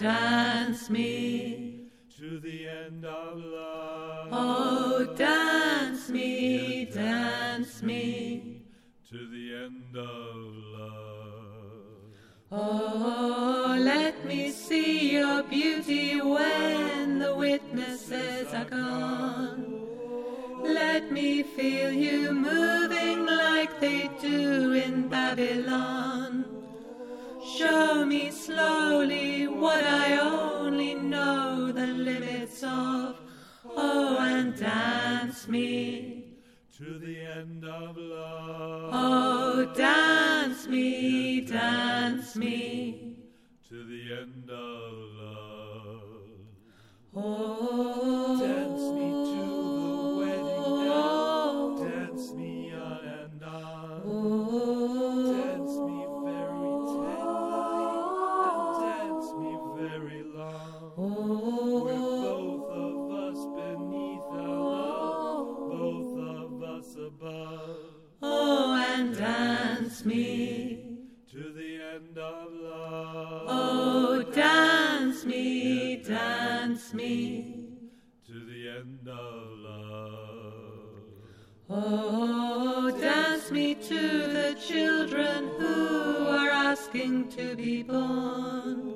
dance me to the end of love. oh dance me dance me To the end of love. Oh, let me see your beauty when the witnesses are gone. Let me feel you moving like they do in Babylon. Show me slowly what I only know the limits of. Oh, and dance me. To the end of love. Oh, dance me, dance me. To the end of love. Oh, of love. Oh, dance me, dance me. To the end of love. Oh, dance me to the children who are asking to be born.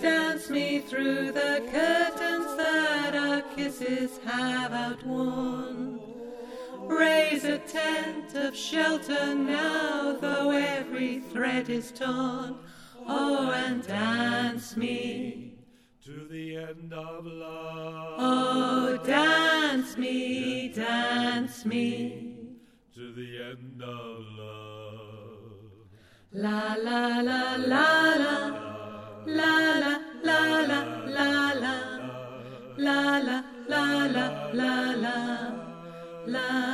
Dance me through the curtains that our kisses have outworn. Raise a tent of shelter now, though every thread is torn. Oh, and dance me. To the end of love. Oh, dance me, dance me. To the end of love. La la la la la la la la la la la la la la la la la la la la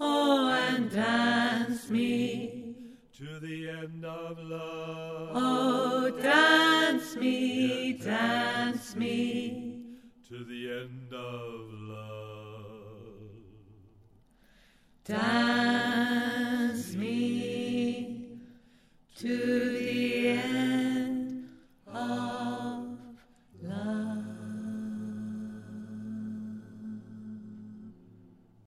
oh and dance me To the end of love. oh dance me dance me To the end of love. dance